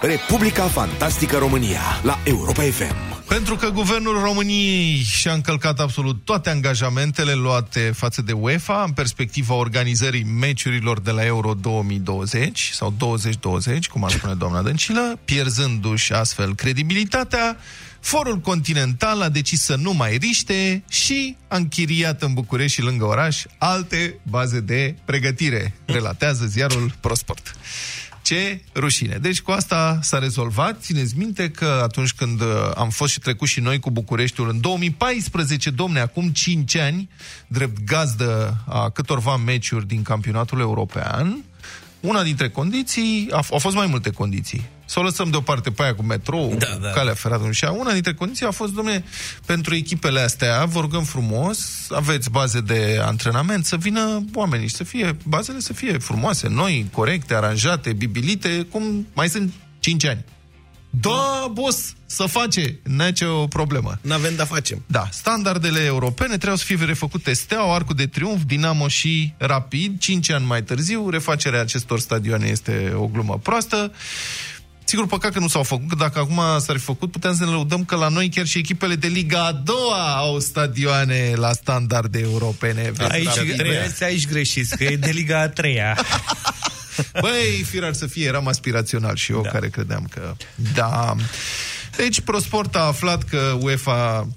Republica Fantastică România la Europa FM. Pentru că guvernul României și-a încălcat absolut toate angajamentele luate față de UEFA în perspectiva organizării meciurilor de la Euro 2020 sau 2020, cum ar spune doamna Dăncilă, pierzându-și astfel credibilitatea, Forul Continental a decis să nu mai riște și a închiriat în București și lângă oraș alte baze de pregătire, relatează ziarul Prosport. Ce rușine. Deci cu asta s-a rezolvat. Țineți minte că atunci când uh, am fost și trecut și noi cu Bucureștiul în 2014, domne, acum 5 ani, drept gazdă a câtorva meciuri din campionatul european, una dintre condiții, au fost mai multe condiții, să o lăsăm deoparte pe aia cu metrou, da, da. calea ferată și una dintre condiții a fost, domne, pentru echipele astea, vă rugăm frumos, aveți baze de antrenament, să vină oamenii și să fie, bazele să fie frumoase, noi, corecte, aranjate, bibilite, cum mai sunt 5 ani. Da, boss, să face, n-ai o problemă. N-avem de facem. Da, standardele europene trebuie să fie refăcute Steaua, Arcul de Triunf, Dinamo și Rapid. 5 ani mai târziu, refacerea acestor stadioane este o glumă proastă. Sigur, păcat că nu s-au făcut, că dacă acum s-ar fi făcut, putem să ne lăudăm că la noi chiar și echipele de Liga a doua au stadioane la standarde europene. Aici, aici, aici greșiți, că e de Liga a treia. Băi, firar să fie, eram aspirațional și eu da. care credeam că... Da. Deci, Prosport a aflat că UEFA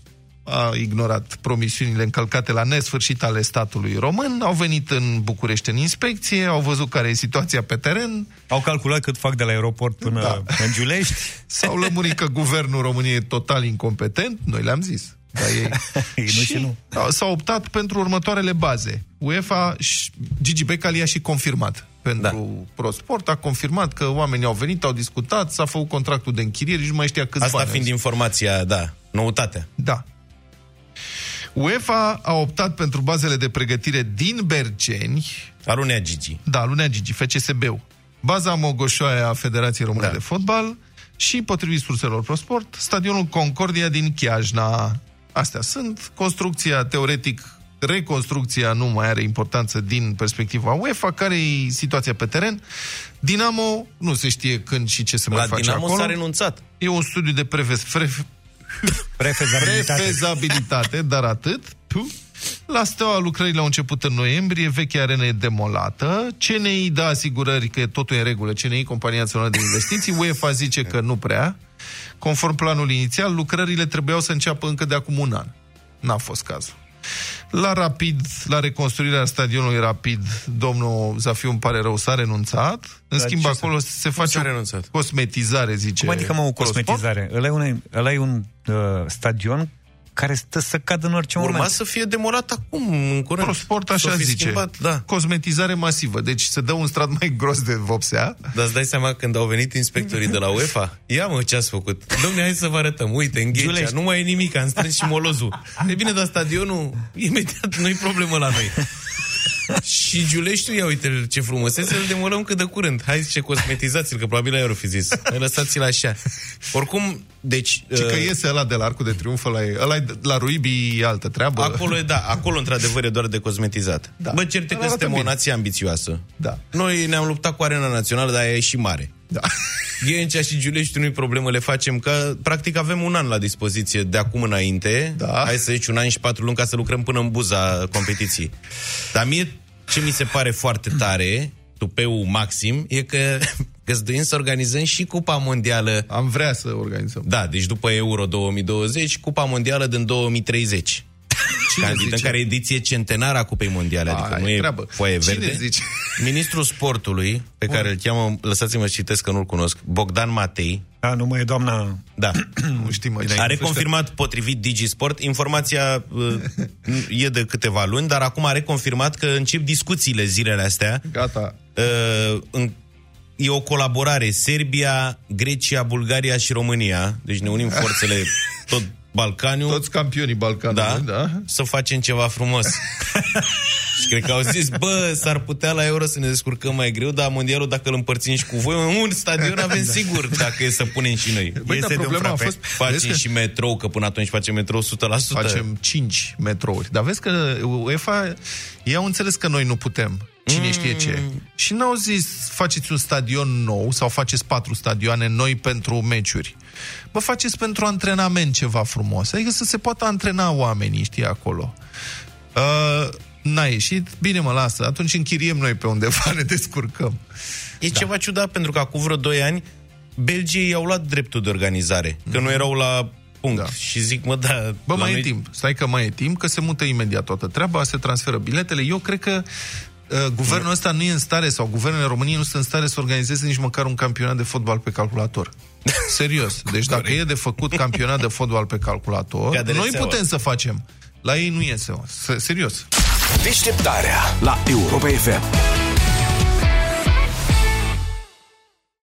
a ignorat promisiunile încălcate la nesfârșit ale statului român, au venit în București în inspecție, au văzut care e situația pe teren. Au calculat cât fac de la aeroport până da. în Giulești. S-au lămurit că guvernul României e total incompetent, noi le-am zis. Da, ei. ei nu și nu. S-au optat pentru următoarele baze. UEFA, Gigi Becali a și confirmat pentru da. ProSport, a confirmat că oamenii au venit, au discutat, s-a făcut contractul de închiriere și nu mai știa câți Asta bani. fiind informația, da, noutatea. Da. UEFA a optat pentru bazele de pregătire din Berceni. Alunea Gigi. Da, Alunea Gigi, FCSB-ul. Baza Mogoșoaia a Federației Române da. de Fotbal și, potrivit surselor ProSport, stadionul Concordia din Chiajna. Astea sunt. Construcția, teoretic, reconstrucția nu mai are importanță din perspectiva UEFA. Care e situația pe teren? Dinamo nu se știe când și ce se La mai face Dinamo acolo. s-a renunțat. E un studiu de preves, pre, Prefezabilitate. prefezabilitate, dar atât. Tu. La Steaua lucrările au început în noiembrie, vechea arenă e demolată, CNI dă asigurări că totul e în regulă, CNI, Compania Națională de Investiții, UEFA zice că nu prea. Conform planul inițial, lucrările trebuiau să înceapă încă de acum un an. N-a fost cazul. La Rapid, la reconstruirea stadionului Rapid, domnul Zafiu îmi pare rău, s-a renunțat. În Dar schimb, ce acolo s-a- se cum face s-a o renunțat? cosmetizare, zice Cum adică, mă, o ProSport. cosmetizare? Ăla e un, ăla e un uh, stadion care stă să cadă în orice Urma moment. să fie demolat acum, în curând. ProSport S-o așa fi zice. Schimbat, da. Cosmetizare masivă. Deci se dă un strat mai gros de vopsea. Dar îți dai seama când au venit inspectorii de la UEFA? Ia mă, ce ați făcut? Dom'le, hai să vă arătăm. Uite, în Ghecea, Giulești. nu mai e nimic, am strâns și molozul. E bine, dar stadionul, imediat, nu-i problemă la noi. și Giuleștiul, ia uite ce frumusețe, îl demolăm cât de curând. Hai zice, cosmetizați-l, că probabil aia ar fi zis. Mai lăsați-l așa. Oricum, deci... Și că uh, iese ăla de la Arcul de Triunf, ăla, e, ăla e, de- la Ruibi e altă treabă. Acolo e, da, acolo într-adevăr e doar de cosmetizat. Da. Da. Bă, certe că Arată suntem o bine. nație ambițioasă. Da. Noi ne-am luptat cu arena națională, dar ea e și mare. Da. Ghencea și Giulești nu-i problemă, le facem că practic avem un an la dispoziție de acum înainte. Da. Hai să zici un an și patru luni ca să lucrăm până în buza competiției. Dar mie ce mi se pare foarte tare, tupeu maxim, e că găzduim să organizăm și Cupa Mondială. Am vrea să organizăm. Da, deci după Euro 2020, Cupa Mondială din 2030. Cine Candidăm zice? care e ediție centenară a Cupei Mondiale, adică Ai, nu e treabă. foaie Cine verde. zice? Ministrul sportului, pe care îl cheamă, lăsați-mă să citesc că nu-l cunosc, Bogdan Matei, Da, nu mai e doamna... da, Nu știm, mă, a reconfirmat potrivit Digisport, informația uh, e de câteva luni, dar acum a reconfirmat că încep discuțiile zilele astea. Gata. Uh, în, e o colaborare Serbia, Grecia, Bulgaria și România, deci ne unim forțele tot Balcaniul. Toți campionii Balcanului, da, da? să facem ceva frumos. și cred că au zis, bă, s-ar putea la Euro să ne descurcăm mai greu, dar mondialul dacă îl împărțim și cu voi, în un stadion avem sigur dacă e să punem și noi. Băi, Este dar de un problema a frape. fost... vezi Facem că și metrou, că până atunci facem metrou 100%. Facem 5 metrouri. Dar vezi că UEFA, ei au înțeles că noi nu putem. Cine știe ce. Și n-au zis, faceți un stadion nou sau faceți patru stadioane noi pentru meciuri. Bă, faceți pentru antrenament ceva frumos. Adică să se poată antrena oamenii, știi, acolo. Uh, n-a ieșit, bine mă lasă, atunci închiriem noi pe undeva, ne descurcăm. E da. ceva ciudat pentru că acum vreo 2 ani Belgiei i-au luat dreptul de organizare, mm-hmm. că nu erau la punct. Da. Și zic, mă, da... Bă, mai noi... e timp. Stai că mai e timp, că se mută imediat toată treaba, se transferă biletele. Eu cred că uh, guvernul ăsta nu e în stare, sau guvernele României nu sunt în stare să organizeze nici măcar un campionat de fotbal pe calculator. Serios. Deci dacă e de făcut campionat de fotbal pe calculator, noi putem să facem. La ei nu iese. Serios. Deșteptarea la Europa FM.